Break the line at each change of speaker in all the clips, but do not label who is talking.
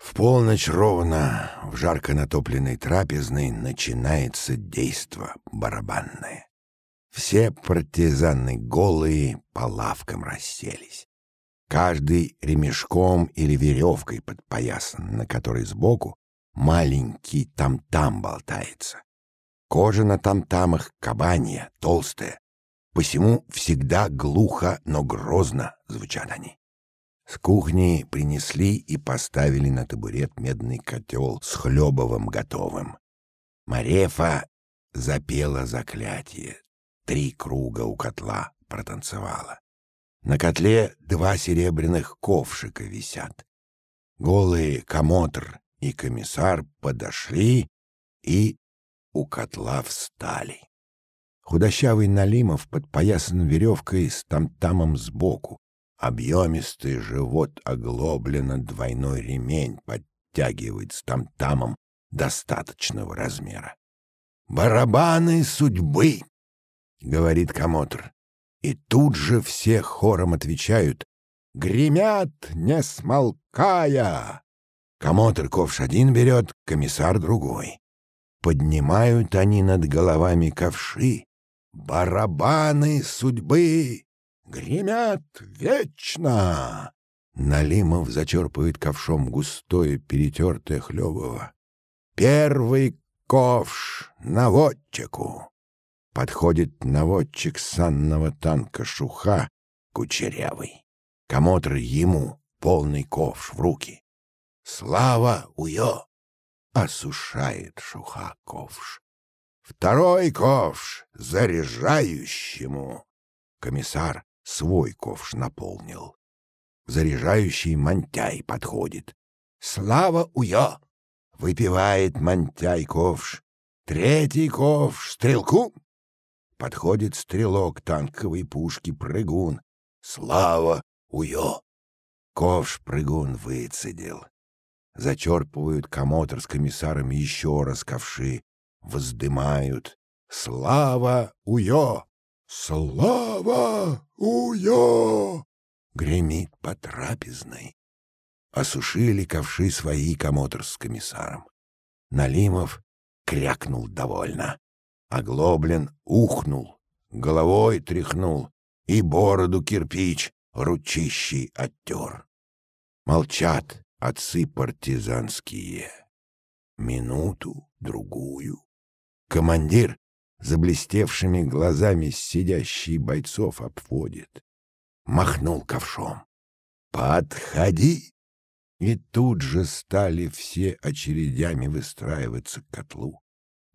В полночь ровно в жарко натопленной трапезной начинается действо барабанное. Все партизаны голые по лавкам расселись. Каждый ремешком или веревкой подпоясан, на которой сбоку маленький там-там болтается. Кожа на там-тамах кабанья, толстая. Посему всегда глухо, но грозно звучат они. С кухни принесли и поставили на табурет медный котел с хлебовым готовым. Марефа запела заклятие. Три круга у котла протанцевала. На котле два серебряных ковшика висят. Голые комотр и комиссар подошли и у котла встали. Худощавый Налимов подпоясан веревкой с тамтамом сбоку. Объемистый живот оглоблено двойной ремень подтягивает с тамтамом достаточного размера. «Барабаны судьбы!» — говорит Комотр. И тут же все хором отвечают «Гремят, не смолкая!» Комотр ковш один берет, комиссар другой. Поднимают они над головами ковши. Барабаны судьбы гремят вечно. Налимов зачерпывает ковшом густое, перетертое хлебово. Первый ковш наводчику. Подходит наводчик санного танка Шуха, кучерявый. Комотр ему полный ковш в руки. Слава уё! Осушает Шуха ковш. Второй ковш заряжающему. Комиссар свой ковш наполнил. Заряжающий Мантяй подходит. Слава уё! Выпивает Мантяй ковш. Третий ковш стрелку Подходит стрелок танковой пушки прыгун. Слава уё! Ковш прыгун выцедил. Зачерпывают комотр с комиссаром еще раз ковши. Воздымают. Слава уё! Слава уё! Гремит по трапезной. Осушили ковши свои комотр с комиссаром. Налимов крякнул довольно. Оглоблен ухнул, головой тряхнул и бороду кирпич ручищей оттер. Молчат отцы партизанские. Минуту, другую. Командир заблестевшими глазами сидящий бойцов обводит. Махнул ковшом. «Подходи!» И тут же стали все очередями выстраиваться к котлу.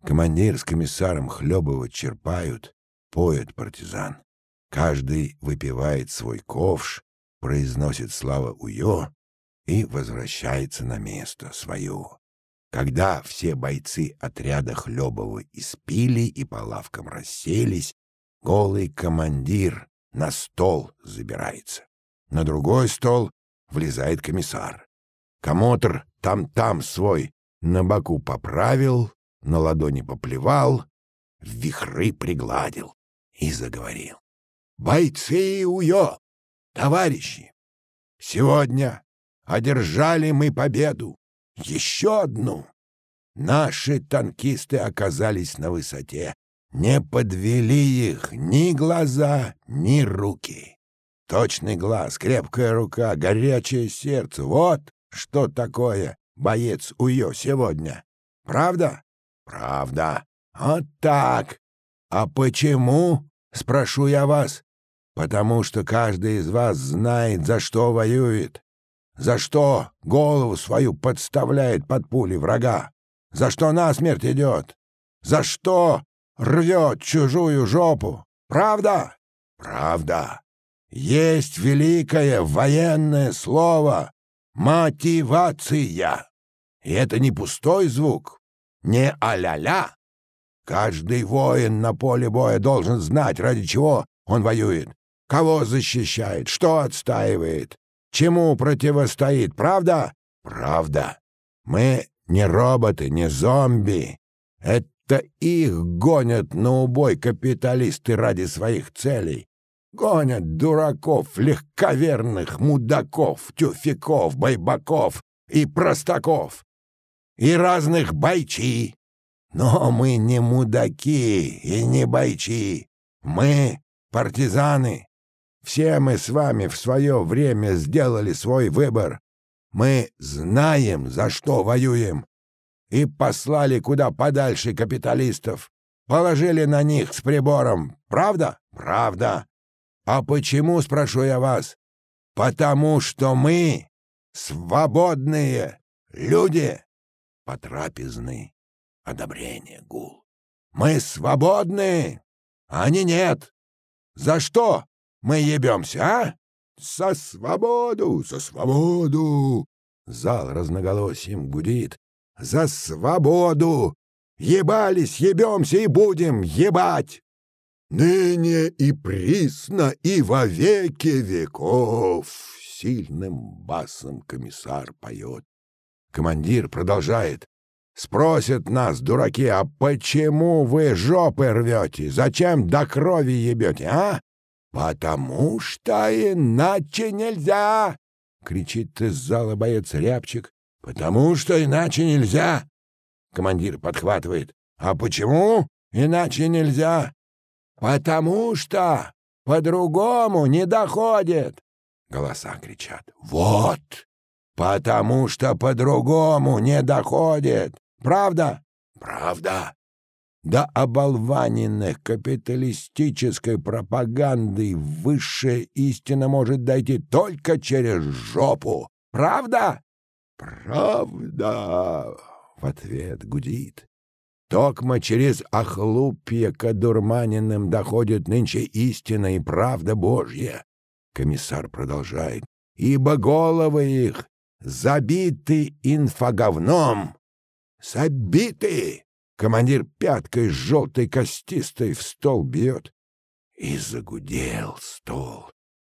Командир с комиссаром Хлебова черпают, поют партизан. Каждый выпивает свой ковш, произносит слава уё и возвращается на место свое. Когда все бойцы отряда Хлебова испили и по лавкам расселись, голый командир на стол забирается. На другой стол влезает комиссар. Комотр там-там свой на боку поправил, на ладони поплевал, в вихры пригладил и заговорил. «Бойцы уё, товарищи! Сегодня одержали мы победу, еще одну. Наши танкисты оказались на высоте, не подвели их ни глаза, ни руки. Точный глаз, крепкая рука, горячее сердце — вот что такое боец Уё сегодня. Правда? Правда. Вот так. А почему? Спрошу я вас. Потому что каждый из вас знает, за что воюет. За что голову свою подставляет под пули врага. За что насмерть идет. За что рвет чужую жопу. Правда? Правда. Есть великое военное слово — мотивация. И это не пустой звук, не а-ля-ля. Каждый воин на поле боя должен знать, ради чего он воюет, кого защищает, что отстаивает, чему противостоит. Правда? Правда. Мы не роботы, не зомби. Это их гонят на убой капиталисты ради своих целей. Гонят дураков, легковерных, мудаков, тюфяков, байбаков, и простаков, и разных бойчи. Но мы не мудаки и не бойчи. Мы партизаны. Все мы с вами в свое время сделали свой выбор. Мы знаем, за что воюем. И послали куда подальше капиталистов. Положили на них с прибором. Правда? Правда. А почему, спрошу я вас? Потому что мы свободные люди. Потрапезный. Одобрение, гул. Мы свободны, а они нет. За что мы ебемся, а? За свободу, за свободу. Зал разноголосием гудит. За свободу! Ебались, ебемся и будем ебать! Ныне и присно, и во веки веков!» Сильным басом комиссар поет. Командир продолжает. «Спросят нас, дураки, а почему вы жопы рвете? Зачем до крови ебете, а?» «Потому что иначе нельзя!» — кричит из зала боец Рябчик. «Потому что иначе нельзя!» Командир подхватывает. «А почему иначе нельзя?» «Потому что по-другому не доходит!» Голоса кричат. «Вот! Потому что по-другому не доходит! Правда?» «Правда!» До оболваненных капиталистической пропагандой высшая истина может дойти только через жопу. Правда? Правда! В ответ гудит. Токма через охлупье к одурманенным доходит нынче истина и правда Божья. Комиссар продолжает. Ибо головы их забиты инфоговном. Забиты! Командир пяткой желтой костистой в стол бьет. И загудел стол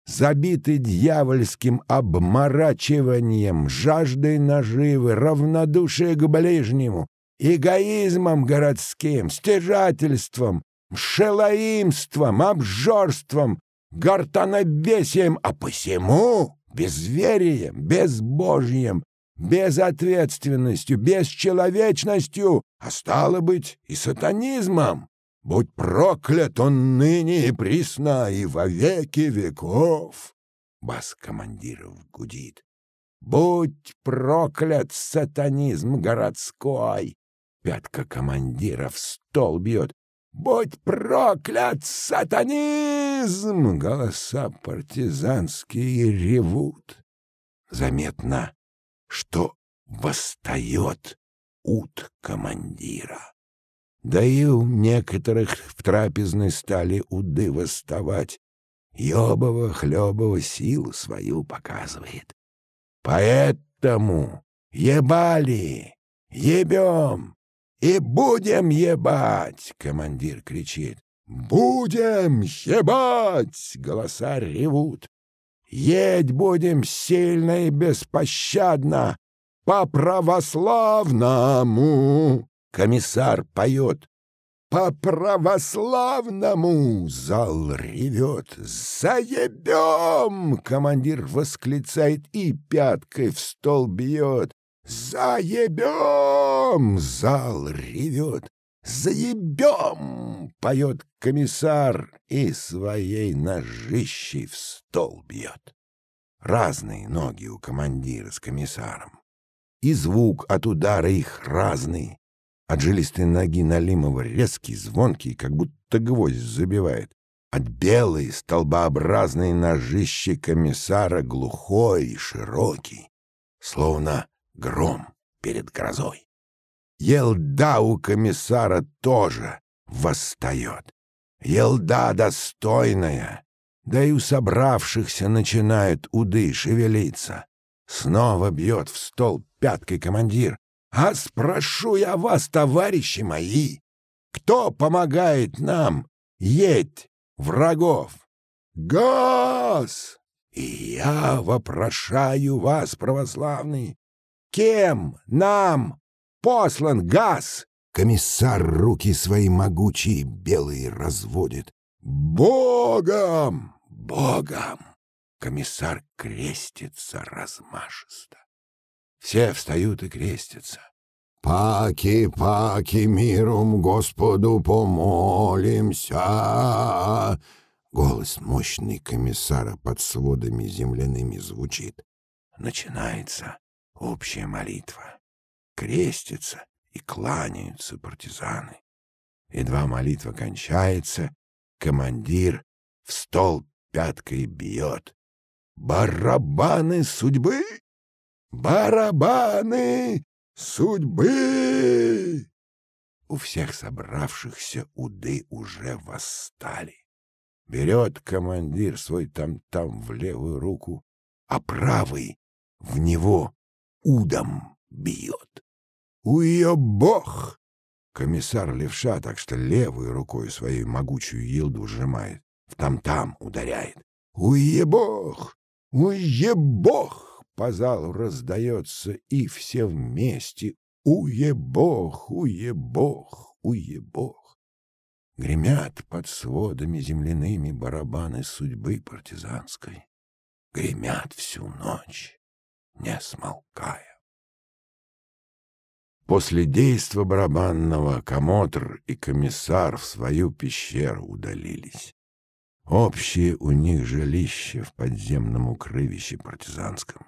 забитый дьявольским обморачиванием, жаждой наживы, равнодушие к ближнему, эгоизмом городским, стяжательством, шелоимством, обжорством, гортанобесием, а посему безверием, безбожьем, безответственностью, бесчеловечностью, а стало быть и сатанизмом. Будь проклят он ныне и присно, и во веки веков!» Бас командиров гудит. «Будь проклят сатанизм городской!» Пятка командира в стол бьет. «Будь проклят сатанизм!» Голоса партизанские ревут. Заметно, что восстает ут командира. Да и у некоторых в трапезной стали уды восставать. Ёбова-хлёбова силу свою показывает. Поэтому ебали, ебем и будем ебать, командир кричит. Будем ебать, голоса ревут. Едь будем сильно и беспощадно, по православному. Комиссар поет. По православному зал ревет. «Заебем!» — командир восклицает и пяткой в стол бьет. «Заебем!» — зал ревет. «Заебем!» — поет комиссар и своей ножищей в стол бьет. Разные ноги у командира с комиссаром. И звук от удара их разный. От жилистой ноги Налимова резкий, звонкий, как будто гвоздь забивает. От белой, столбообразной ножищи комиссара глухой и широкий, словно гром перед грозой. Елда у комиссара тоже восстает. Елда достойная, да и у собравшихся начинают уды шевелиться. Снова бьет в стол пяткой командир, а спрошу я вас, товарищи мои, кто помогает нам еть врагов? Газ! И я вопрошаю вас, православный, кем нам послан газ? Комиссар руки свои могучие белые разводит. Богом! Богом! Комиссар крестится размашисто. Все встают и крестятся.
«Паки, паки, миром Господу помолимся!» Голос мощный комиссара под сводами земляными звучит.
Начинается общая молитва. Крестятся и кланяются партизаны. Едва молитва кончается, командир в стол пяткой бьет. «Барабаны судьбы! Барабаны судьбы!» У всех собравшихся уды уже восстали. Берет командир свой там-там в левую руку, а правый в него удом бьет. Уебох! Комиссар левша так что левой рукой своей могучую елду сжимает, в там-там ударяет. Уебох! Уебох! По залу раздается, и все вместе Уебох, уебох, уебох. Гремят под сводами земляными барабаны судьбы партизанской. Гремят всю ночь, не смолкая. После действа барабанного комотр и комиссар в свою пещеру удалились. Общее у них жилище в подземном укрывище партизанском.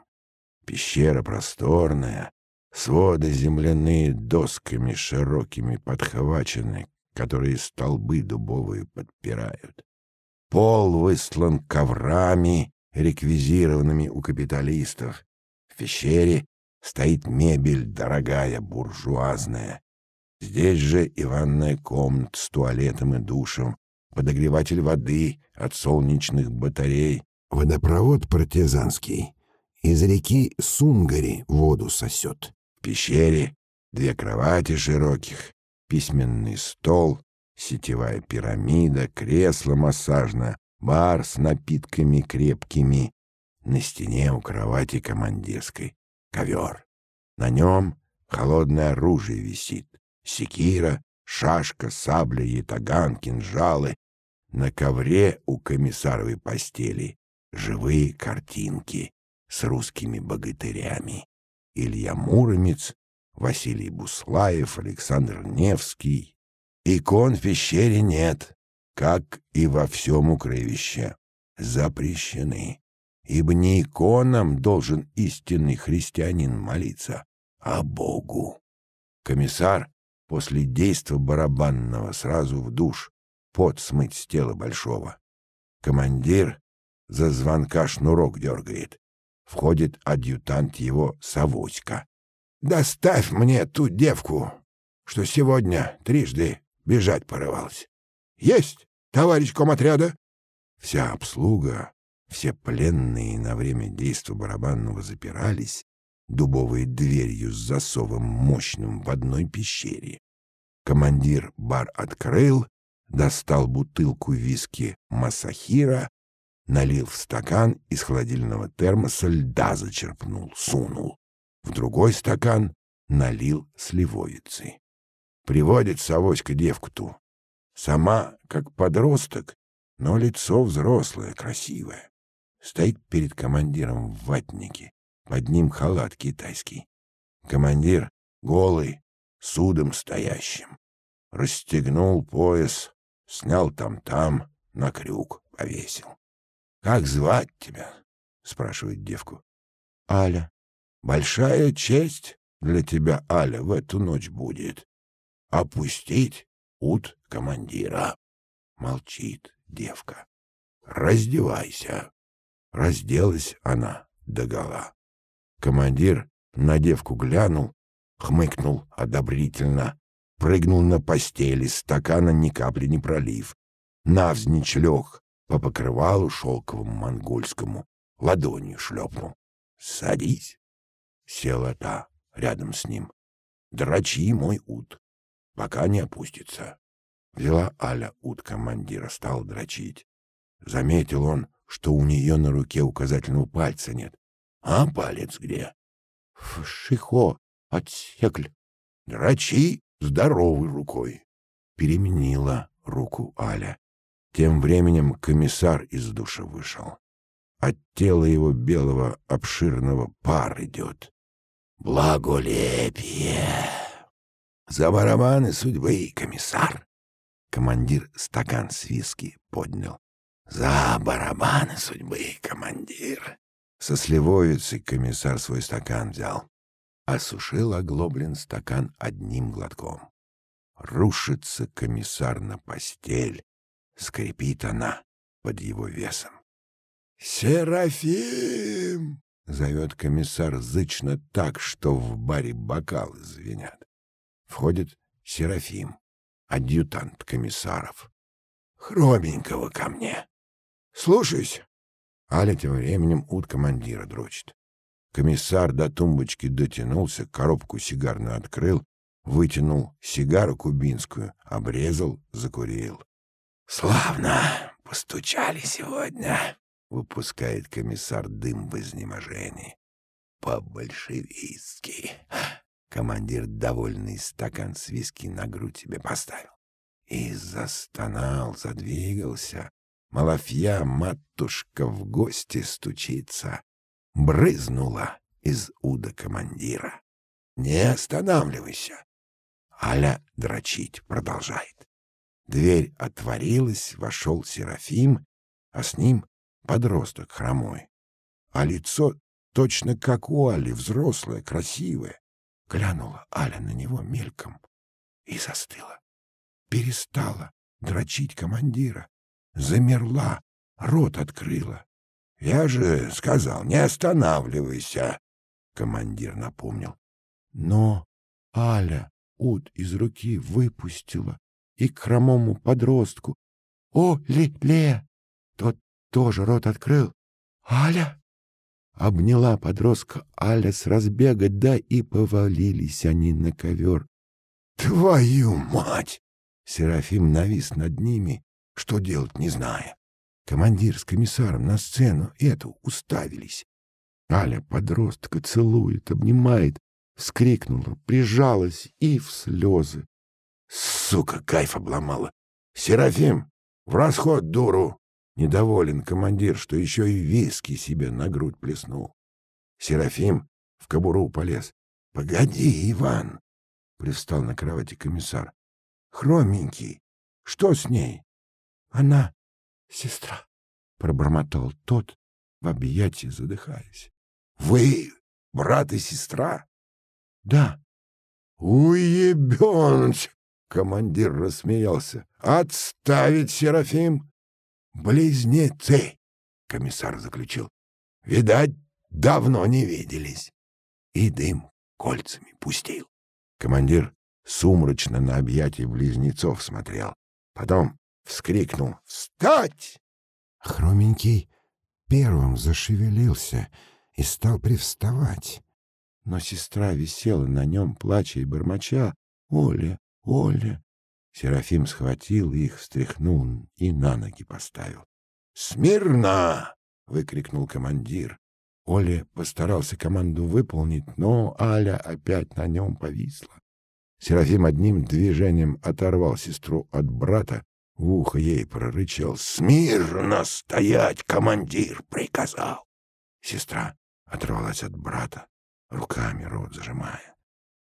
Пещера просторная, своды земляные досками широкими подхвачены, которые столбы дубовые подпирают. Пол выслан коврами, реквизированными у капиталистов. В пещере стоит мебель дорогая, буржуазная. Здесь же и ванная комната с туалетом и душем, подогреватель воды от солнечных батарей.
Водопровод партизанский. Из реки Сунгари воду сосет.
В пещере две кровати широких, письменный стол, сетевая пирамида, кресло массажное, бар с напитками крепкими. На стене у кровати командирской ковер. На нем холодное оружие висит. Секира, шашка, сабля, ятаган, кинжалы. На ковре у комиссаровой постели живые картинки с русскими богатырями. Илья Муромец, Василий Буслаев, Александр Невский. Икон в пещере нет, как и во всем укрывище. Запрещены ибо не иконам должен истинный христианин молиться, а Богу. Комиссар после действа барабанного сразу в душ, пот смыть с тела большого. Командир за звонка шнурок дергает. Входит адъютант его Савоська. «Доставь мне ту девку, что сегодня трижды бежать порывалась». «Есть, товарищ комотряда!» Вся обслуга все пленные на время действа барабанного запирались дубовой дверью с засовом мощным в одной пещере. Командир бар открыл, достал бутылку виски Масахира, налил в стакан из холодильного термоса льда зачерпнул, сунул. В другой стакан налил сливовицы. Приводит Савоська девку ту. Сама, как подросток, но лицо взрослое, красивое стоит перед командиром в ватнике, под ним халат китайский. Командир голый, судом стоящим. Расстегнул пояс, снял там-там, на крюк повесил. — Как звать тебя? — спрашивает девку. — Аля. — Большая честь для тебя, Аля, в эту ночь будет. Опустить ут командира. Молчит девка. — Раздевайся. Разделась она догола. Командир на девку глянул, хмыкнул одобрительно, прыгнул на постели, стакана ни капли не пролив. Навзничь лег по покрывалу шелковому монгольскому, ладонью шлепнул. «Садись!» Села та рядом с ним. «Драчи мой ут, пока не опустится». Взяла Аля ут командира, стал дрочить. Заметил он, что у нее на руке указательного пальца нет. А палец где? В шихо, отсекль. Драчи здоровой рукой. Переменила руку Аля. Тем временем комиссар из душа вышел. От тела его белого обширного пар идет. благолепие. За барабаны судьбы, комиссар. Командир стакан с виски поднял. За барабаны судьбы, командир. Со сливовицы комиссар свой стакан взял. Осушил оглоблен стакан одним глотком. Рушится комиссар на постель. Скрипит она под его весом. «Серафим!» — зовет комиссар зычно так, что в баре бокалы звенят. Входит Серафим, адъютант комиссаров. «Хроменького ко мне!» «Слушаюсь!» Аля тем временем ут командира дрочит. Комиссар до тумбочки дотянулся, коробку сигарную открыл, вытянул сигару кубинскую, обрезал, закурил. «Славно! Постучали сегодня!» — выпускает комиссар дым в изнеможении. «По-большевистски!» Командир довольный стакан с виски на грудь себе поставил. И застонал, задвигался. Малафья матушка в гости стучится. Брызнула из уда командира. «Не останавливайся!» Аля дрочить продолжает. Дверь отворилась, вошел Серафим, а с ним подросток хромой. А лицо точно как у Али, взрослое, красивое. Глянула Аля на него мельком и застыла. Перестала дрочить командира. Замерла, рот открыла. «Я же сказал, не останавливайся!» Командир напомнил. Но Аля ут из руки выпустила и к хромому подростку. «О, Ле-Ле!» Тот тоже рот открыл. «Аля!» Обняла подростка Аля с разбега, да и повалились они на ковер. «Твою мать!» Серафим навис над ними, что делать не зная. Командир с комиссаром на сцену эту уставились. Аля подростка целует, обнимает, вскрикнула, прижалась и в слезы. Сука, кайф обломала. Серафим, в расход дуру. Недоволен командир, что еще и виски себе на грудь плеснул. Серафим в кобуру полез. — Погоди, Иван! — привстал на кровати комиссар. — Хроменький, что с ней? — Она сестра, — пробормотал тот, в объятии задыхаясь. — Вы брат и сестра? — Да. — Уебенч! Командир рассмеялся. «Отставить, Серафим!» «Близнецы!» — комиссар заключил. «Видать, давно не виделись». И дым кольцами пустил. Командир сумрачно на объятия близнецов смотрел. Потом вскрикнул «Встать!»
Хроменький первым зашевелился и стал привставать.
Но сестра висела на нем, плача и бормоча. «Оля, Оля!» Серафим схватил их, встряхнул и на ноги поставил. «Смирно!» — выкрикнул командир. Оля постарался команду выполнить, но Аля опять на нем повисла. Серафим одним движением оторвал сестру от брата, в ухо ей прорычал «Смирно стоять, командир!» — приказал. Сестра оторвалась от брата, руками рот зажимая.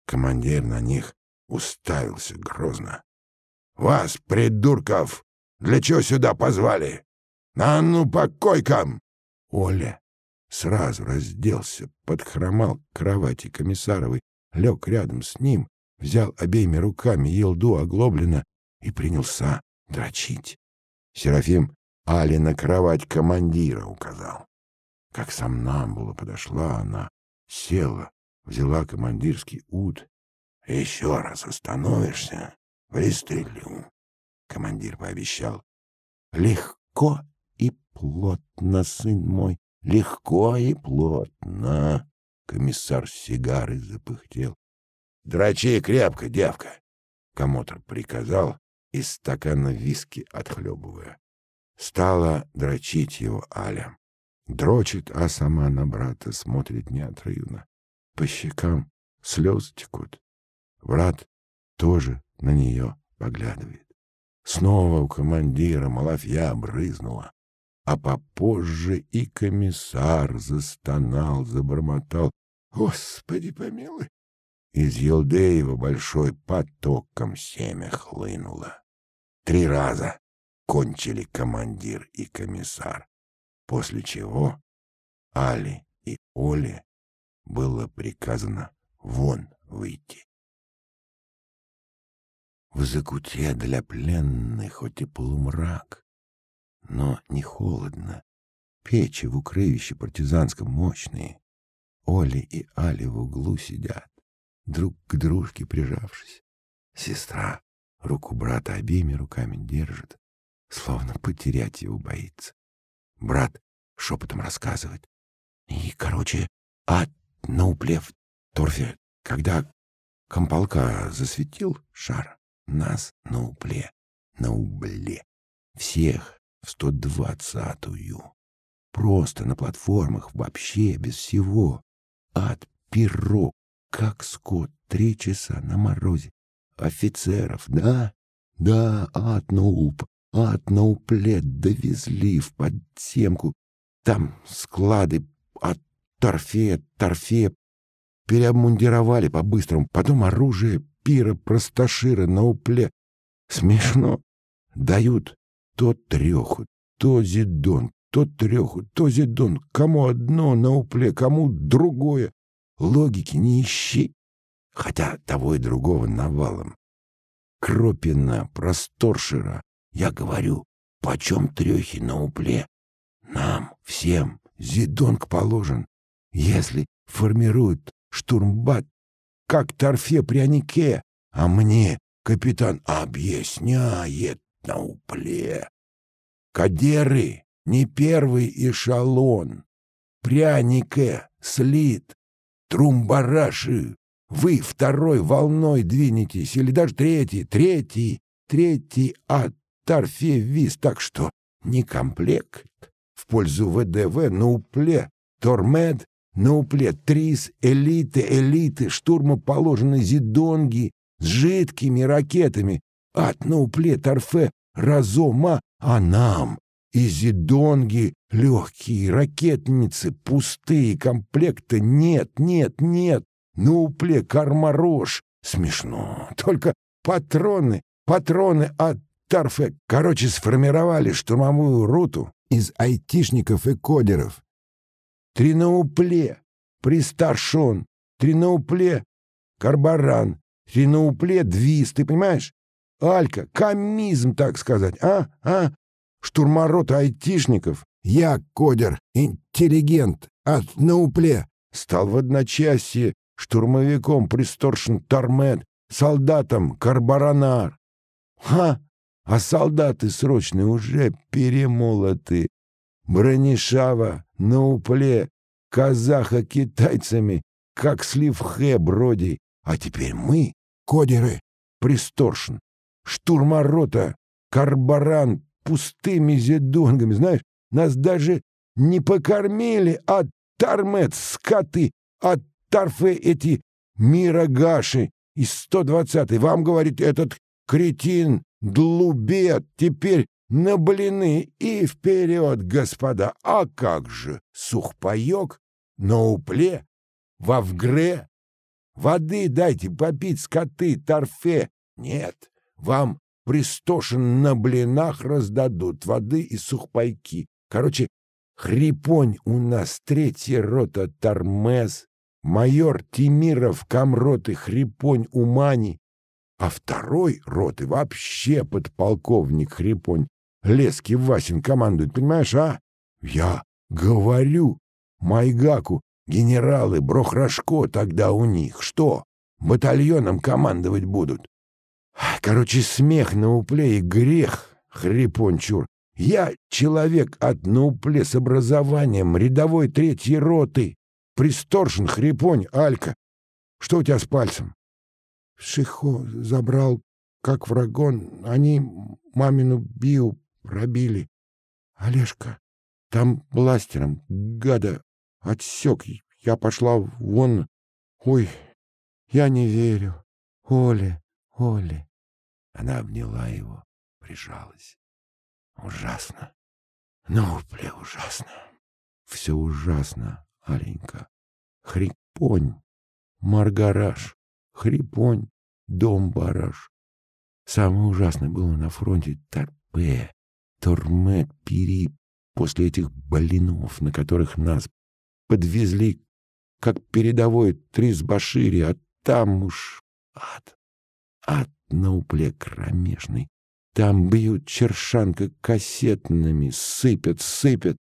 Командир на них уставился грозно. «Вас, придурков, для чего сюда позвали? На ну по койкам!» Оля сразу разделся, подхромал к кровати комиссаровой, лег рядом с ним, взял обеими руками елду оглобленно и принялся дрочить. Серафим Али на кровать командира указал. Как сам нам было подошла она, села, взяла командирский ут еще раз остановишься, пристрелю. Командир пообещал. Легко и плотно, сын мой, легко и плотно. Комиссар с сигарой запыхтел. Драчи крепко, девка. Комотр приказал, из стакана виски отхлебывая. Стала дрочить его Аля. Дрочит, а сама на брата смотрит неотрывно. По щекам слезы текут. Брат тоже на нее поглядывает. Снова у командира малафья брызнула, а попозже и комиссар застонал, забормотал. Господи помилуй. Из Елдеева большой потоком семя хлынуло. Три раза кончили командир и комиссар, после чего Али и Оле было приказано вон выйти. В закуте для пленных хоть и полумрак, но не холодно. Печи в укрывище партизанском мощные. Оля и Али в углу сидят, друг к дружке прижавшись. Сестра руку брата обеими руками держит, словно потерять его боится. Брат шепотом рассказывает. И, короче, а на упле в торфе, когда комполка засветил шар, нас на упле, на убле, всех в сто двадцатую. Просто на платформах, вообще без всего. Ад, пирог, как скот, три часа на морозе. Офицеров, да? Да, ад на уп, ад на упле довезли в подземку. Там склады от торфея, торфея переобмундировали по-быстрому. Потом оружие пира просташира на упле. Смешно. Дают то треху, то зидон, то треху, то зидон. Кому одно на упле, кому другое. Логики не ищи. Хотя того и другого навалом. Кропина, просторшира. Я говорю, почем трехи на упле? Нам, всем, зидонг положен. Если формируют штурмбат, как торфе прянике, а мне капитан объясняет на упле. Кадеры не первый эшелон. Прянике, слит, трумбараши. Вы второй волной двинетесь, или даже третий, третий, третий от торфе виз, так что не комплект в пользу ВДВ на упле, Тормед на упле трис, элиты, элиты, штурмоположенные зидонги с жидкими ракетами. От на упле торфе разома, а нам и зидонги легкие, ракетницы, пустые, комплекта нет, нет, нет. На упле кармарош. Смешно. Только патроны, патроны от торфе. Короче, сформировали штурмовую роту из айтишников и кодеров. Тринаупле, Пристаршон, Тринаупле, Карбаран, Тринаупле, Двиз, ты понимаешь? Алька, комизм, так сказать, а? А? Штурморот айтишников. Я, кодер, интеллигент, от наупле. Стал в одночасье штурмовиком Присторшен Тормет, солдатом Карбаранар. Ха! А солдаты срочные уже перемолоты. Бронишава на упле, казаха китайцами, как слив хэ броди. А теперь мы, кодеры, присторшн, штурморота, карбаран, пустыми зедонгами, знаешь, нас даже не покормили, а тармет, скоты, а тарфе эти мирогаши из 120-й. Вам, говорит, этот кретин, длубет, теперь на блины и вперед, господа! А как же сухпайок на упле, во вгре? Воды дайте попить, скоты, торфе. Нет, вам пристошен на блинах раздадут воды и сухпайки. Короче, хрипонь у нас третья рота Тормез, майор Тимиров комроты хрипонь Умани, а второй роты вообще подполковник хрипонь Лески Васин командует, понимаешь, а? Я говорю Майгаку, генералы Брохрашко тогда у них. Что, батальоном командовать будут? Короче, смех на упле и грех, хрипончур. Я человек от наупле с образованием, рядовой третьей роты. Присторшен, хрипонь, Алька. Что у тебя с пальцем? Шихо забрал, как врагон. Они мамину бию пробили. Олежка, там бластером, гада, отсек. Я пошла вон. Ой, я не верю. Оля, Оля. Она обняла его, прижалась. Ужасно. Ну, бля, ужасно. Все ужасно, Аленька. Хрип хрипонь, маргараж, хрипонь, дом бараж. Самое ужасное было на фронте торпе, тормет, пири, после этих блинов, на которых нас подвезли, как передовой Тризбашири, а там уж ад, ад на упле кромешный. Там бьют чершанка кассетными, сыпят, сыпят.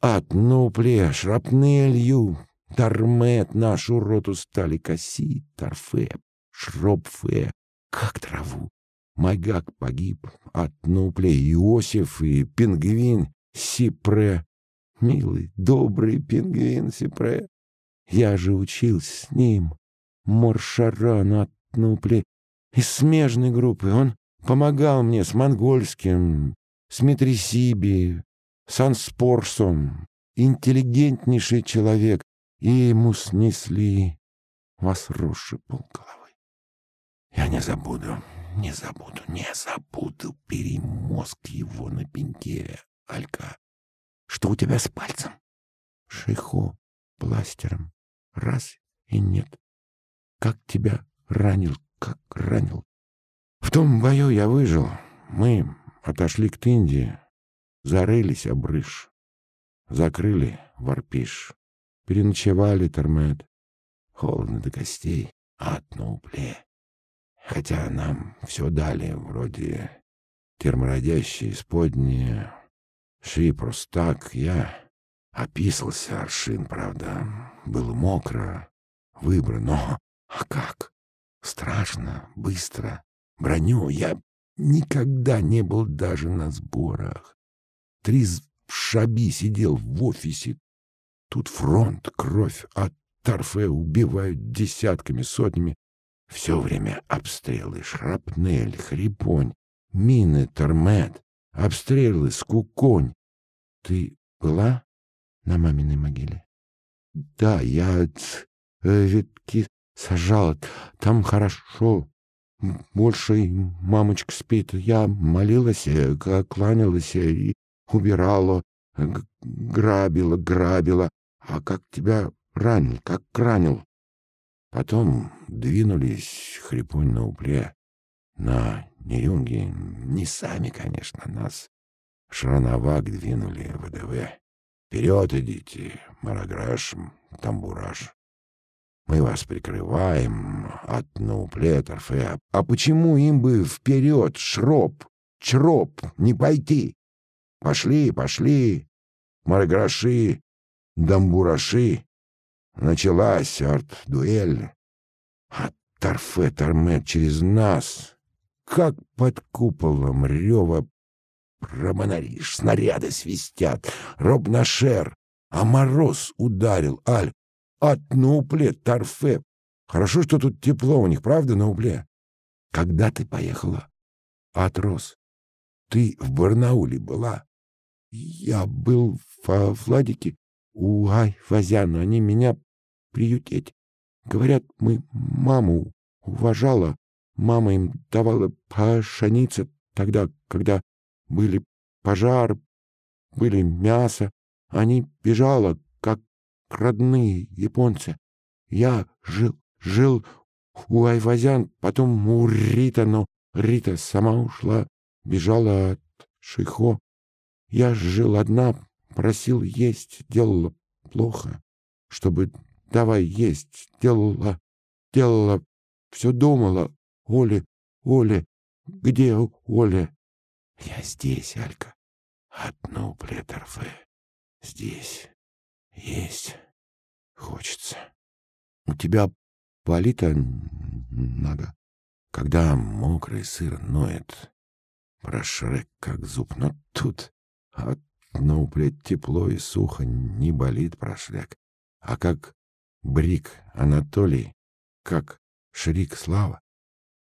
Ад на упле, шрапнелью, Тормет нашу роту стали косить, торфе, шропфе, как траву. Магак погиб от нупле Иосиф и пингвин Сипре. Милый, добрый пингвин Сипре. Я же учился с ним. Моршаран от нупле из смежной группы. Он помогал мне с монгольским, с Митрисиби, Анспорсом. Интеллигентнейший человек и ему снесли возросший полголовы. Я не забуду, не забуду, не забуду перемозг его на пеньке, Алька. Что у тебя с пальцем? Шейхо, пластером. Раз и нет. Как тебя ранил, как ранил. В том бою я выжил. Мы отошли к Тынде, зарылись обрыж, закрыли варпиш. Переночевали, Тормет. Холодно до костей, ад на упле. Хотя нам все дали, вроде термородящие, сподние. Шли просто так, я описался, аршин, правда. Было мокро, выбрано. А как? Страшно, быстро. Броню я никогда не был даже на сборах. Три шаби сидел в офисе, Тут фронт, кровь, а торфе убивают десятками, сотнями. Все время обстрелы, шрапнель, хрипонь, мины, тормет, обстрелы, скуконь. Ты была на маминой могиле? Да, я э, ветки сажала. Там хорошо. Больше мамочка спит. Я молилась, э, кланялась э, и убирала, грабила, грабила. А как тебя ранил, как ранил? Потом двинулись хрипунь на упле, на Нерюнге, не сами, конечно, нас Шрановак двинули ВДВ. Вперед идите, Мараграш, Тамбураж. Мы вас прикрываем от наупле торфе. А почему им бы вперед, шроп, чроп, не пойти? Пошли, пошли, Мараграши, Дамбураши. Началась арт-дуэль. А торфе тормет через нас, как под куполом рева промонаришь, снаряды свистят, робнашер, а мороз ударил, аль, от на упле торфе. Хорошо, что тут тепло у них, правда, на упле? Когда ты поехала? Отрос. Ты в Барнауле была? Я был в Владике у Ай Вазяна. Они меня приютить. Говорят, мы маму уважала. Мама им давала пшеницы тогда, когда были пожар, были мясо. Они бежала, как родные японцы. Я жил, жил у Айвазян, потом у Рита, но Рита сама ушла, бежала от Шихо. Я жил одна, просил есть, делала плохо, чтобы давай есть, делала, делала, все думала. Оля, Оля, где Оля? Я здесь, Алька. Одну плетерфе. Здесь. Есть. Хочется. У тебя болит надо, когда мокрый сыр ноет. Про как зуб, но тут от ну, блядь, тепло и сухо, не болит прошляк. А как Брик Анатолий, как Шрик Слава.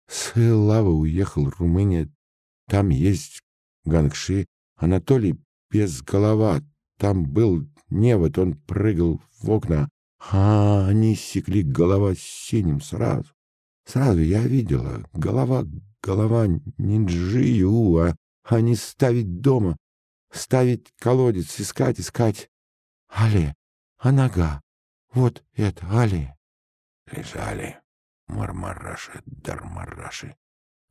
Слава уехал в Румынию, там есть Гангши. Анатолий без голова, там был невод, он прыгал в окна, а они секли голова синим сразу. Сразу я видела, голова, голова не джию, а, а не ставить дома. Ставить колодец, искать, искать. Але, а нога?
Вот это, Али.
Лежали мармараши-дармараши.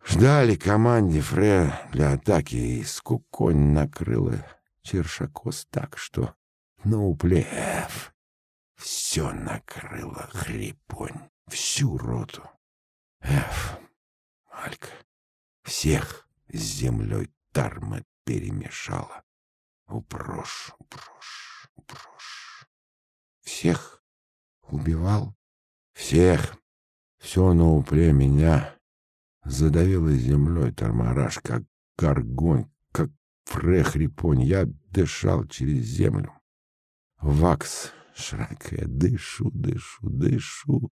Ждали команде Фре для атаки, и скуконь накрыла чершакос так, что на уплев все накрыло хрипонь, всю роту. Эф, Алька, всех с землей Тарма перемешала. Упрош, упрош, упрош. Всех убивал? Всех. Все на упле меня задавило землей тормараж, как горгонь, как фрехрипонь. Я дышал через землю. Вакс шракая, дышу, дышу, дышу.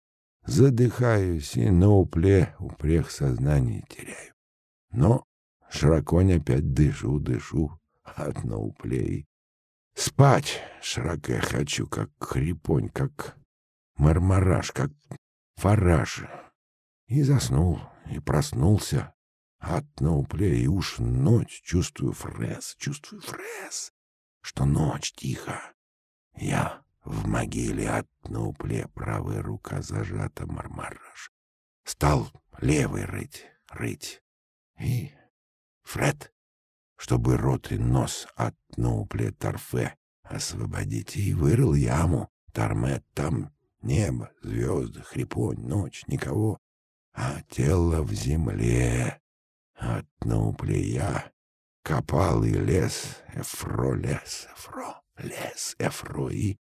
Задыхаюсь и на упле упрех сознание теряю. Но широконь опять дышу, дышу от науплей. Спать широко хочу, как хрипонь, как мармараж, как фараж. И заснул, и проснулся от науплей, и уж ночь чувствую фрез, чувствую фрез, что ночь тихо. Я в могиле от наупле правая рука зажата мармараж. Стал левый рыть, рыть. И Фред, чтобы рот и нос от наупле торфе освободить, и вырыл яму. Тормет там небо, звезды, хрипонь, ночь, никого, а тело в земле. От наупле я копал и лес, эфро, лес, эфро, лес, эфро, и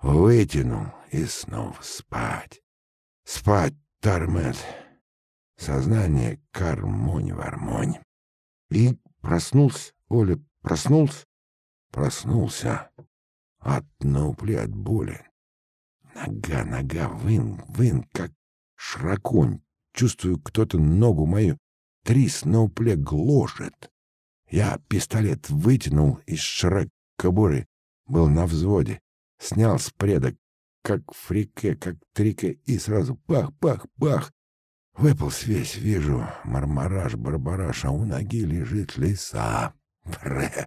Вытянул и снова спать. Спать, Тармет. Сознание кармонь-вармонь. И проснулся, Оля, проснулся. Проснулся. От наупли от боли. Нога, нога, вын, вын, как шраконь. Чувствую, кто-то ногу мою трис на упле гложет. Я пистолет вытянул из шрак кобуры, был на взводе снял с предок, как фрике, как трике, и сразу пах-пах-пах. Выполз весь, вижу, мармараж-барбараж, а у ноги лежит лиса. Бре!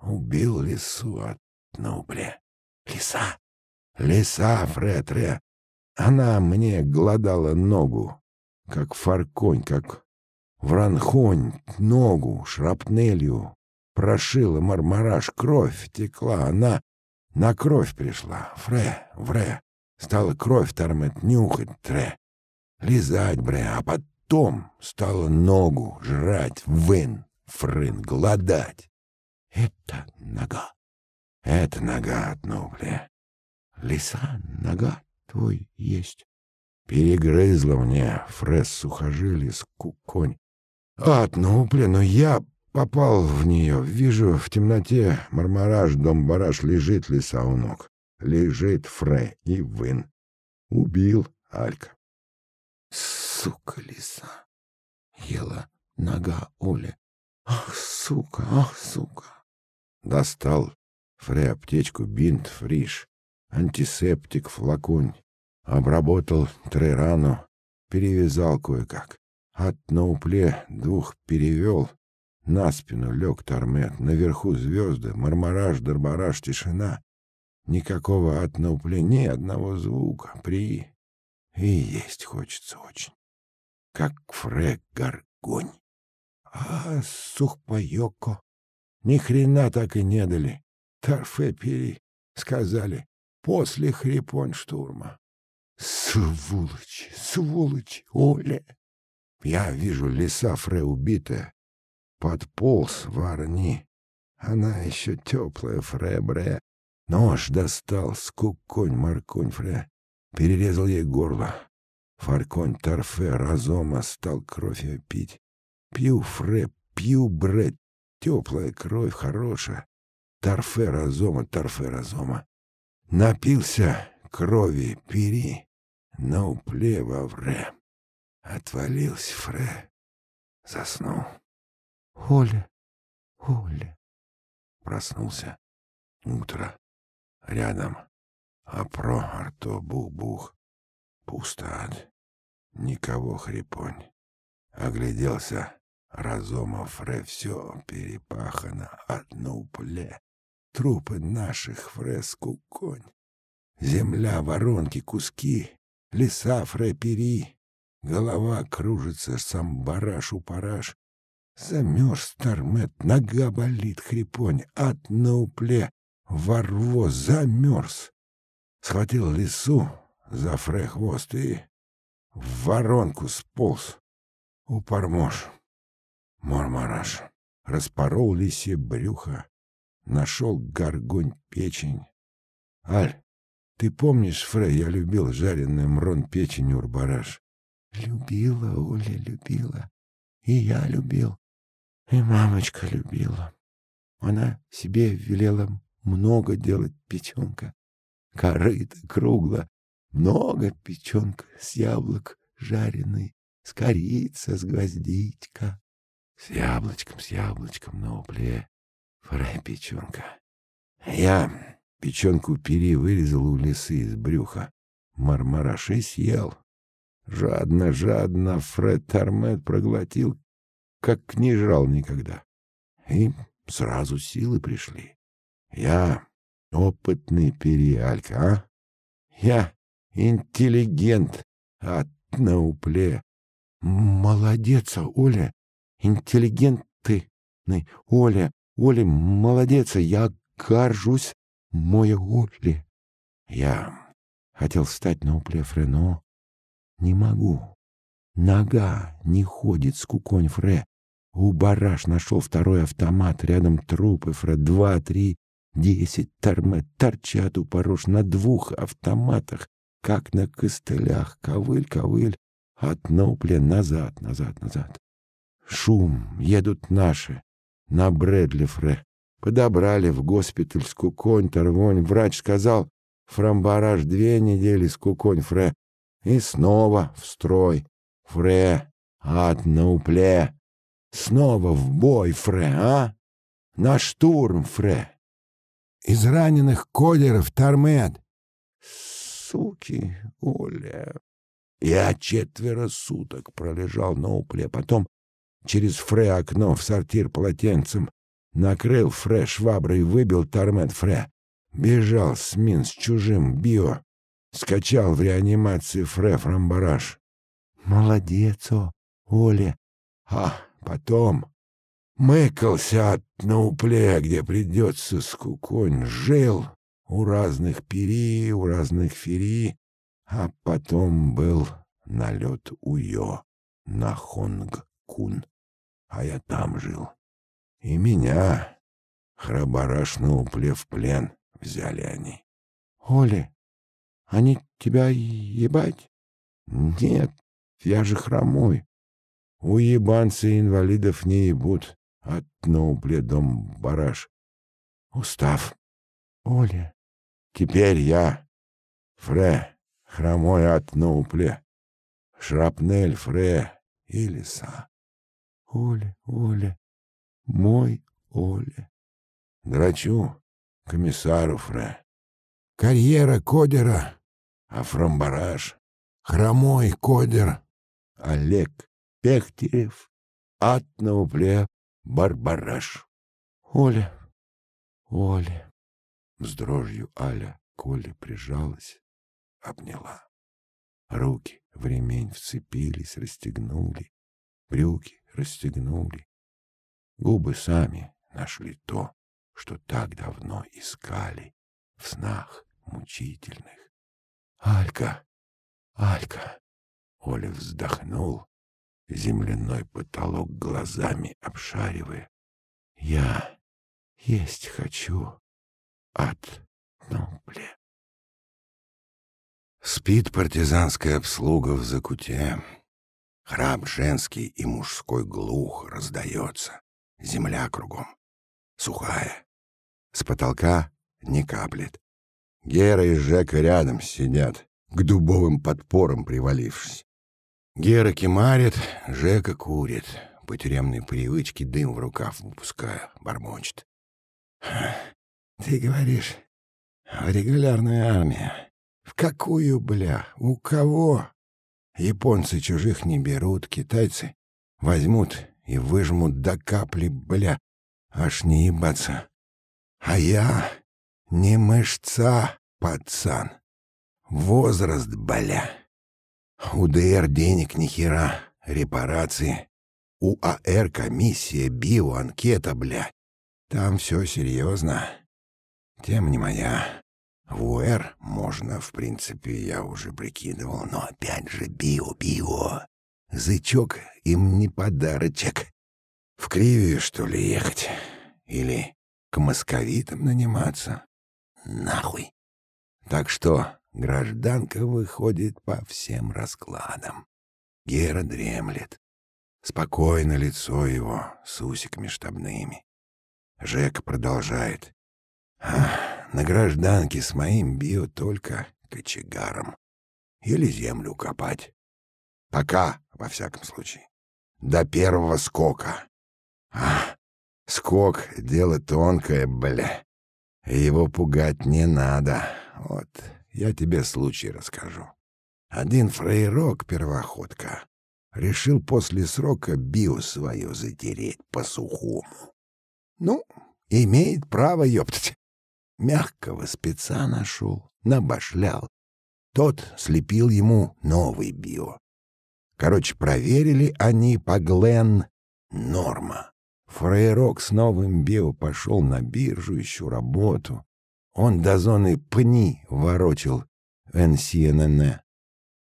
Убил лису от нубля. Лиса! Лиса, Фре-тре! Она мне гладала ногу, как фарконь, как вранхонь, ногу шрапнелью. Прошила мармараж, кровь текла, она на кровь пришла. Фре, вре. Стала кровь тормать, нюхать, тре. Лизать, бре. А потом стала ногу жрать, вын, фрын, гладать. Это нога. Это нога от бре. Лиса, нога твой есть. Перегрызла мне фрес сухожилие с куконь. От нупле, но я Попал в нее. Вижу в темноте мармараж, дом-бараш, лежит лиса у ног. Лежит Фре и Вин. Убил Алька. Сука лиса. Ела нога Оли. Ах, сука, ах, сука. Достал Фре аптечку, бинт, фриш, антисептик, флаконь. Обработал Трерану, перевязал кое-как. От наупле двух перевел, на спину лег Тормет, наверху звезды, мармараж, дарбараж, тишина. Никакого атнаупле, ни одного звука. При... И есть хочется очень. Как фрек горгонь. А сухпайоко. Ни хрена так и не дали. Торфе пери, сказали, после хрипонь штурма. Сволочи, сволочи, Оля! Я вижу леса Фре убитая, подполз в Арни. Она еще теплая, фре-бре. Нож достал, скуконь-марконь, фре. Перерезал ей горло. Фарконь торфе разома стал кровь ее пить. Пью, фре, пью, бре, теплая кровь, хорошая. Торфе разома, торфе разома. Напился крови, пери, на упле во вре. Отвалился фре, заснул. Оля, Оля. Проснулся. Утро. Рядом. А про арто бух-бух. Пусто Никого хрипонь. Огляделся. Разомов фре все перепахано. Одно упле. Трупы наших фреску конь. Земля, воронки, куски, леса, фрепери. Голова кружится, сам бараш у параш. Замерз Тармет, нога болит, хрипонь, от наупле, ворво, замерз. Схватил лесу за фре хвост и в воронку сполз. Упармош, мормараш, распорол лисе брюхо, нашел горгонь печень. Аль, ты помнишь, Фрей, я любил жареный мрон печень урбараш?
Любила, Оля, любила. И я любил. И мамочка любила. Она себе велела много делать печенка. Корыто кругло, много печенка с яблок жареный, с корица, с гвоздичка. С яблочком, с яблочком на упле. Фрай печенка.
Я Печенку пери вырезал у лисы из брюха. Мармараш и съел. Жадно, жадно Фред Тармет проглотил, как не жрал никогда. И сразу силы пришли. Я опытный периалька, а? Я интеллигент от наупле. Молодец, Оля, интеллигент ты. Оля, Оля, молодец, я горжусь мой Олли. Я хотел встать на упле Фре, но не могу. Нога не ходит с куконь Фре. У бараш нашел второй автомат, рядом трупы Фре, два, три, десять тормет торчат у порош на двух автоматах, как на костылях, ковыль, ковыль, от наупле назад, назад, назад. Шум, едут наши, на Брэдли Фре. Подобрали в госпитальскую конь торвонь. Врач сказал, фрамбараж две недели с куконь фре. И снова в строй. Фре, ад на упле. Снова в бой, фре, а? На штурм, фре.
Из раненых кодеров Тармед.
Суки, Оля. Я четверо суток пролежал на упле, потом через фре окно в сортир полотенцем Накрыл Фре шваброй, выбил Тормет Фре. Бежал с мин с чужим био. Скачал в реанимации Фре фрамбараж. Молодец, о, Оля. А потом мыкался от наупле, где придется скуконь. Жил у разных пери, у разных фери. А потом был налет Уё на Хонг-Кун. А я там жил. И меня, храбарашного упле в плен, взяли они.
— Оля, они тебя ебать?
— Нет, я же хромой. У ебанца инвалидов не ебут. От наупле дом бараш. Устав.
— Оля.
— Теперь я, Фре, хромой от наупле. Шрапнель, Фре и лиса.
— Оля, Оля, мой Оля.
Драчу комиссару Фре.
Карьера Кодера.
А Фрамбараж.
Хромой Кодер.
Олег Пехтерев. От Наупле Барбараш.
Оля, Оля.
С дрожью Аля Коле прижалась, обняла. Руки в ремень вцепились, расстегнули. Брюки расстегнули. Губы сами нашли то, что так давно искали в снах мучительных. «Алька! Алька!» Оля вздохнул, земляной потолок глазами обшаривая. «Я есть хочу от Нубле». Спит партизанская обслуга в закуте. Храп женский и мужской глух раздается. Земля кругом. Сухая. С потолка не каплет. Гера и Жека рядом сидят, к дубовым подпорам привалившись. Гера кемарит, Жека курит. По тюремной привычке дым в рукав выпуская, бормочет. «Ты говоришь, в регулярную армию. В какую, бля? У кого? Японцы чужих не берут, китайцы возьмут и выжмут до капли, бля, аж не ебаться. А я не мышца, пацан. Возраст, бля. У ДР денег ни хера, репарации. У АР комиссия, биоанкета, бля. Там все серьезно. Тем не моя. В УР можно, в принципе, я уже прикидывал, но опять же био-био. Зычок им не подарочек. В Кривию, что ли, ехать? Или к московитам наниматься? Нахуй. Так что гражданка выходит по всем раскладам. Гера дремлет. Спокойно лицо его с усиками штабными. Жека продолжает. на гражданке с моим био только кочегаром. Или землю копать. Пока, во всяком случае. До первого скока. А, скок — дело тонкое, бля. Его пугать не надо. Вот, я тебе случай расскажу. Один фрейрок-первоходка решил после срока био свое затереть по-сухому. Ну, имеет право, ёптать. Мягкого спеца нашел, набашлял. Тот слепил ему новый био. Короче, проверили они по Глен норма. Фрейрок с новым био пошел на биржу, ищу работу. Он до зоны пни ворочил НСНН.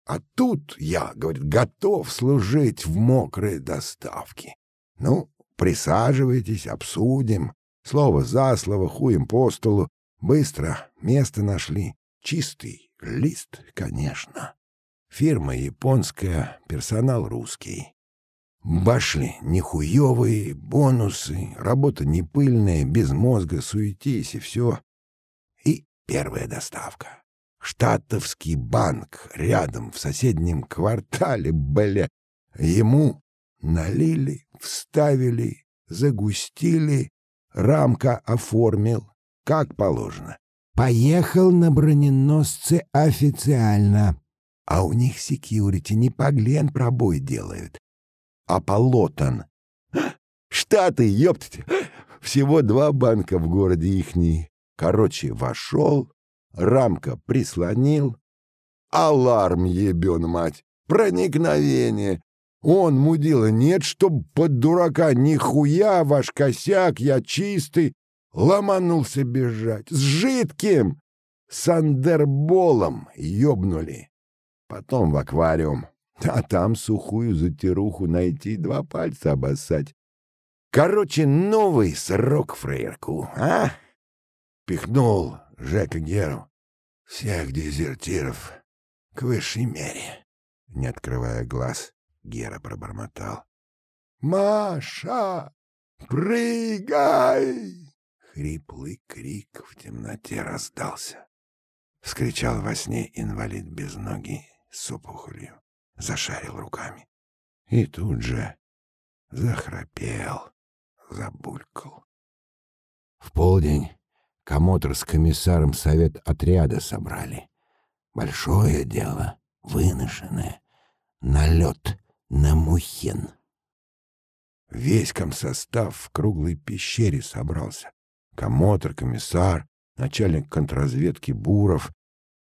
А тут я, говорит, готов служить в мокрой доставке. Ну, присаживайтесь, обсудим. Слово за слово, хуем по столу. Быстро место нашли. Чистый лист, конечно. Фирма японская, персонал русский. Башли нихуевые, бонусы, работа не пыльная, без мозга, суетись и все. И первая доставка. Штатовский банк рядом, в соседнем квартале, бля. Ему налили, вставили, загустили, рамка оформил, как положено. Поехал на броненосце официально. А у них секьюрити не по Глен пробой делают, а по Лотон. Штаты, ёптать! Всего два банка в городе ихние. Короче, вошел, рамка прислонил. Аларм, ебен мать! Проникновение! Он, мудила, нет, чтоб под дурака нихуя, ваш косяк, я чистый. Ломанулся бежать. С жидким! Сандерболом ёбнули. Потом в аквариум. А там сухую затируху найти, два пальца обоссать. Короче, новый срок фрейерку, а? Пихнул Жека Геру. Всех дезертиров к высшей мере. Не открывая глаз, Гера пробормотал. «Маша, прыгай!» Хриплый крик в темноте раздался. Вскричал во сне инвалид без ноги с опухолью. Зашарил руками. И тут же захрапел, забулькал. В полдень Комотр с комиссаром совет отряда собрали. Большое дело, выношенное. Налет на Мухин. Весь комсостав в круглой пещере собрался. Комотр, комиссар, начальник контрразведки Буров,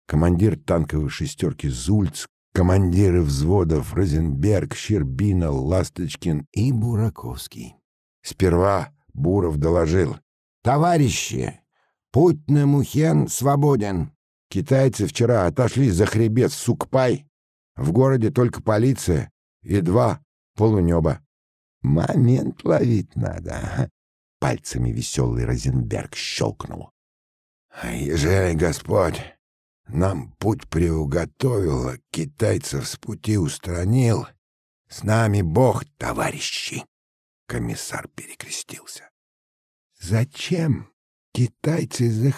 командир танковой шестерки Зульц, командиры взводов Розенберг, Щербина, Ласточкин и Бураковский. Сперва Буров доложил. «Товарищи, Путь на Мухен свободен. Китайцы вчера отошли за хребет Сукпай. В городе только полиция и два полунеба. Момент ловить надо. Пальцами веселый Розенберг щелкнул. Ежели Господь нам путь приуготовил, китайцев с пути устранил, с нами Бог, товарищи. Комиссар перекрестился. Зачем Китайцы за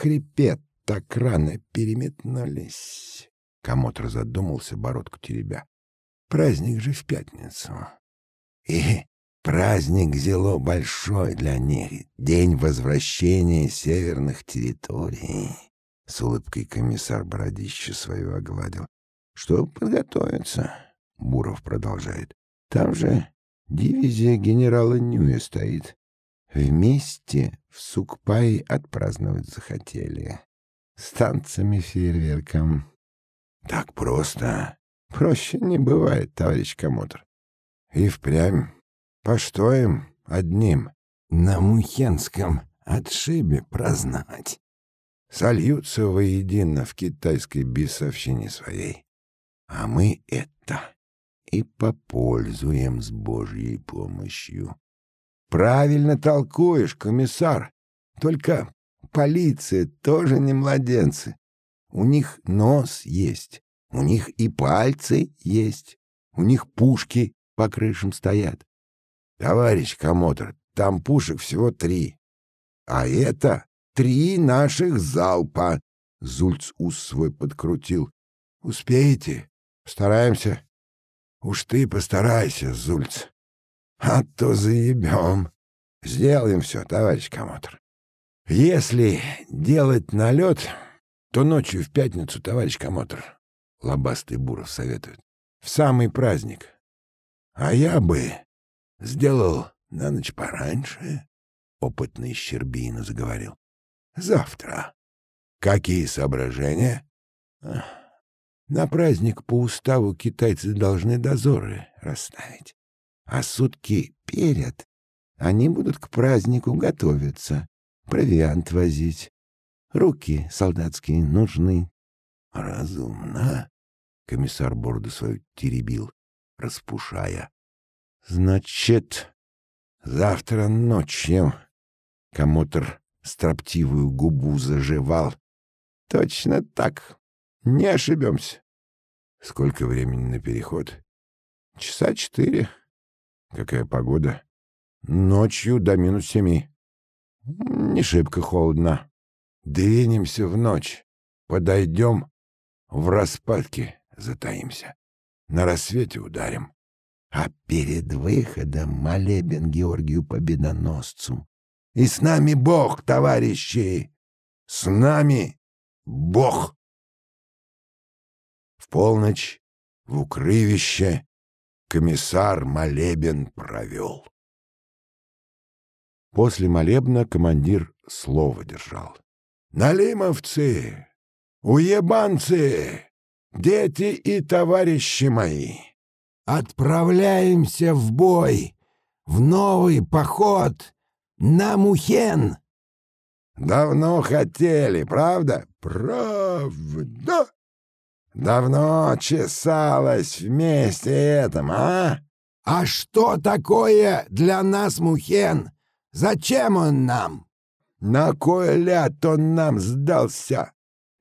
так рано переметнулись. Комотр задумался, бородку теребя. Праздник же в пятницу. И праздник зело большой для них. День возвращения северных территорий. С улыбкой комиссар бородище свое огладил. Что подготовиться? Буров продолжает. Там же дивизия генерала Нюя стоит. Вместе в Сукпае отпраздновать захотели. С танцами, фейерверком. Так просто. Проще не бывает, товарищ Комотр. И впрямь поштоем одним на Мухенском отшибе праздновать. Сольются воедино в китайской бесовщине своей. А мы это и попользуем с Божьей помощью. Правильно толкуешь, комиссар. Только полиция тоже не младенцы. У них нос есть, у них и пальцы есть, у них пушки по крышам стоят. Товарищ Комотр, там пушек всего три. А это три наших залпа. Зульц ус свой подкрутил. Успеете? Стараемся. Уж ты постарайся, Зульц. А то заебем. Сделаем все, товарищ Комотр. Если делать налет, то ночью в пятницу, товарищ Комотр, лобастый Буров советует, в самый праздник. А я бы сделал на ночь пораньше, опытный Щербина заговорил. Завтра. Какие соображения? На праздник по уставу китайцы должны дозоры расставить. А сутки перед они будут к празднику готовиться, провиант возить. Руки солдатские нужны. Разумно. Комиссар борду свою теребил, распушая. Значит, завтра ночью коммутер строптивую губу заживал. Точно так. Не ошибемся. Сколько времени на переход? Часа четыре. Какая погода? Ночью до минус семи. Не шибко холодно. Двинемся в ночь. Подойдем, в распадке затаимся. На рассвете ударим. А перед выходом молебен Георгию Победоносцу. И с нами Бог, товарищи! С нами Бог! В полночь в укрывище комиссар молебен провел. После молебна командир слово держал. «Налимовцы! Уебанцы! Дети и товарищи мои! Отправляемся в бой, в новый поход на Мухен!» «Давно хотели, правда?» «Правда!» «Давно чесалось вместе этом, а?» «А что такое для нас Мухен? Зачем он нам?» «На кой ляд он нам сдался?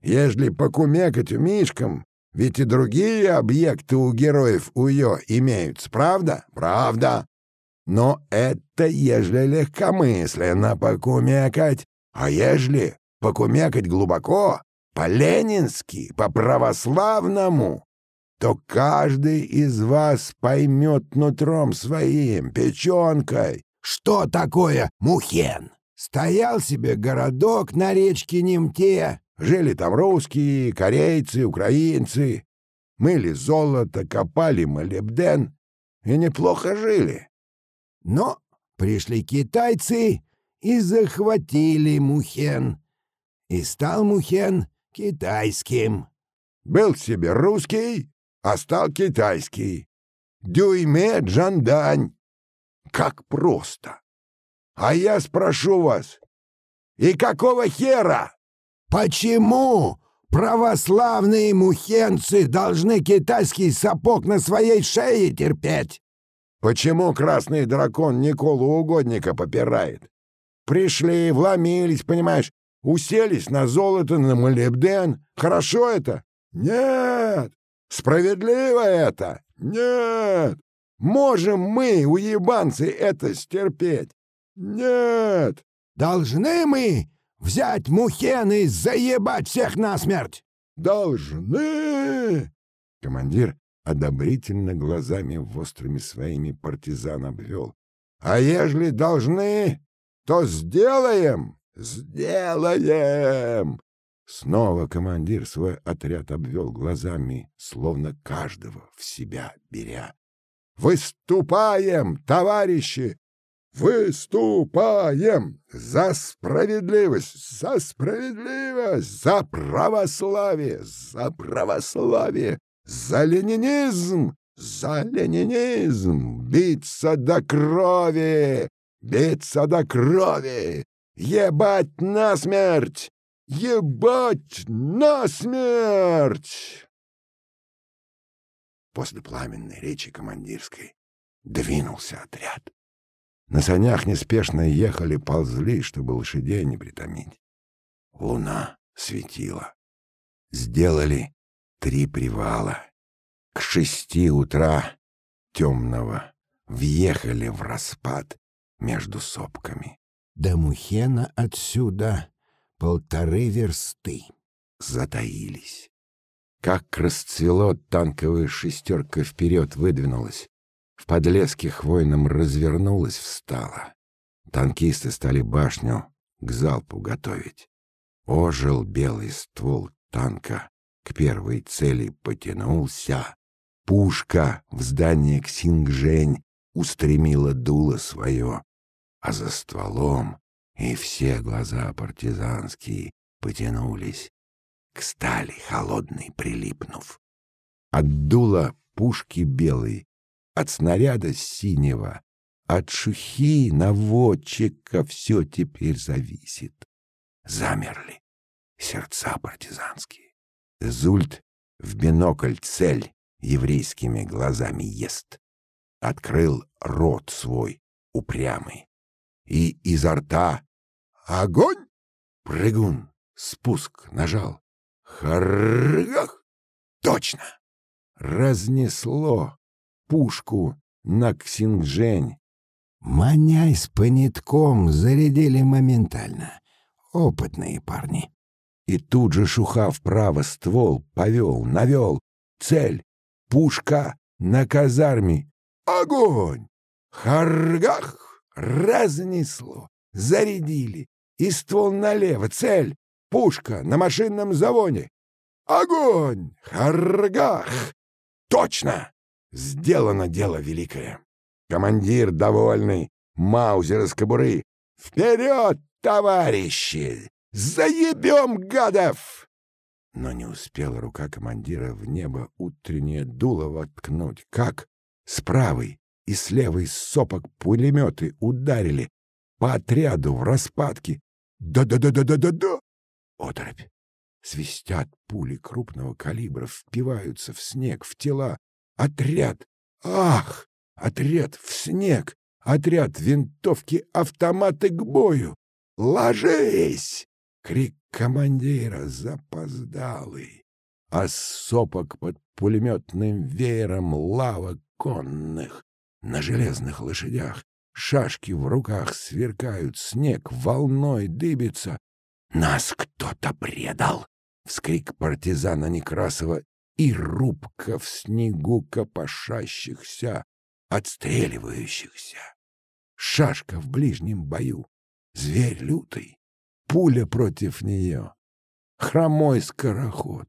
Ежели покумекать умишкам, ведь и другие объекты у героев УЙО имеются, правда? Правда. Но это ежели легкомысленно покумекать, а ежели покумекать глубоко, по-ленински, по-православному, то каждый из вас поймет нутром своим, печенкой, что такое Мухен. Стоял себе городок на речке Немте, жили там русские, корейцы, украинцы, мыли золото, копали молибден и неплохо жили. Но пришли китайцы и захватили Мухен. И стал Мухен китайским. Был себе русский, а стал китайский. Дюйме Джандань. Как просто. А я спрошу вас, и какого хера? Почему православные мухенцы должны китайский сапог на своей шее терпеть? Почему красный дракон Николу Угодника попирает? Пришли, вломились, понимаешь, уселись на золото, на молибден. Хорошо это? Нет. Справедливо это? Нет. Можем мы, уебанцы, это стерпеть? Нет. Должны мы взять Мухен и заебать всех насмерть? Должны. Командир одобрительно глазами острыми своими партизан обвел. А ежели должны, то сделаем, сделаем. Снова командир свой отряд обвел глазами, словно каждого в себя беря. «Выступаем, товарищи! Выступаем за справедливость, за справедливость, за православие, за православие, за ленинизм, за ленинизм, биться до крови, биться до крови, ебать насмерть, ебать насмерть. После пламенной речи командирской двинулся отряд. На санях неспешно ехали, ползли, чтобы лошадей не притомить. Луна светила. Сделали три привала. К шести утра темного въехали в распад между сопками.
До Мухена отсюда полторы версты.
Затаились. Как расцвело, танковая шестерка вперед выдвинулась. В подлеске хвойном развернулась, встала. Танкисты стали башню к залпу готовить. Ожил белый ствол танка, к первой цели потянулся. Пушка в здание Ксингжень устремила дуло свое, а за стволом и все глаза партизанские потянулись к стали холодной прилипнув. От дула пушки белой от снаряда синего, от шухи наводчика все теперь зависит. Замерли сердца партизанские. Зульт в бинокль цель еврейскими глазами ест. Открыл рот свой упрямый. И изо рта огонь! Прыгун спуск нажал. Харгах! Точно! Разнесло пушку на Ксингжень.
Маняй с понитком зарядили моментально. Опытные парни.
И тут же Шуха вправо ствол повел, навел. Цель. Пушка на казарме. Огонь! Харгах! Разнесло. Зарядили. И ствол налево. Цель. Пушка на машинном заводе. Огонь! Харгах! Точно! Сделано дело великое. Командир довольный, маузер из кобуры. Вперед, товарищи! Заебем гадов! Но не успела рука командира в небо утреннее дуло воткнуть. Как? С правой и с левой сопок пулеметы ударили по отряду в распадке. Да-да-да-да-да-да-да! Оторопь. Свистят пули крупного калибра, впиваются в снег, в тела. Отряд! Ах! Отряд в снег! Отряд винтовки автоматы к бою! Ложись! Крик командира запоздалый, а сопок под пулеметным веером лава конных на железных лошадях. Шашки в руках сверкают, снег волной дыбится. «Нас кто-то предал!» — вскрик партизана Некрасова и рубка в снегу копошащихся, отстреливающихся. Шашка в ближнем бою, зверь лютый, пуля против нее, хромой скороход.